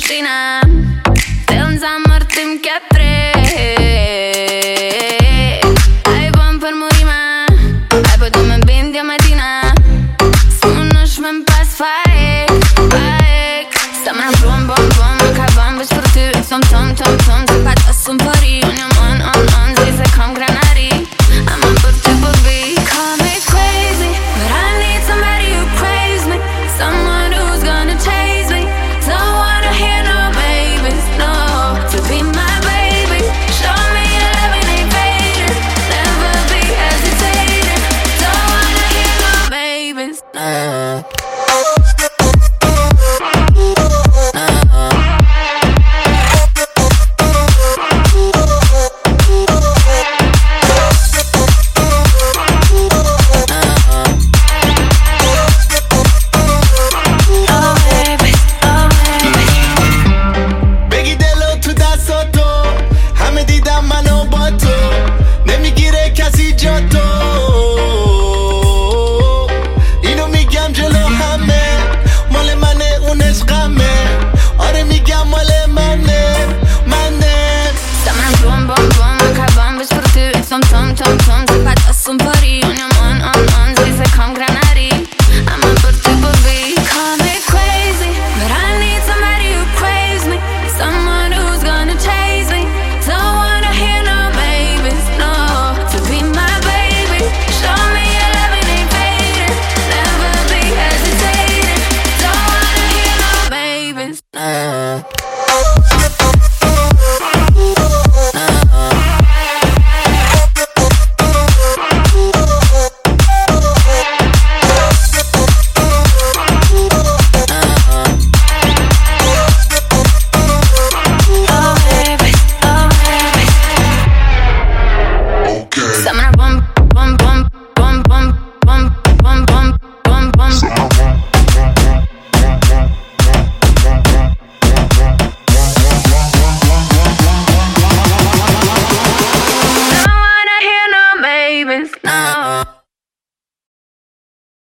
Shina Të në zamër të më kjetë prej per morir ma mu ima Ajë po të më bëndja me tina S'puno pas faek Faek S'ta ma nëmë bom, bom, bom Në ka bombës për ty Në som, som, som, som Zepa të sëm për i on, on, on Uh. uh.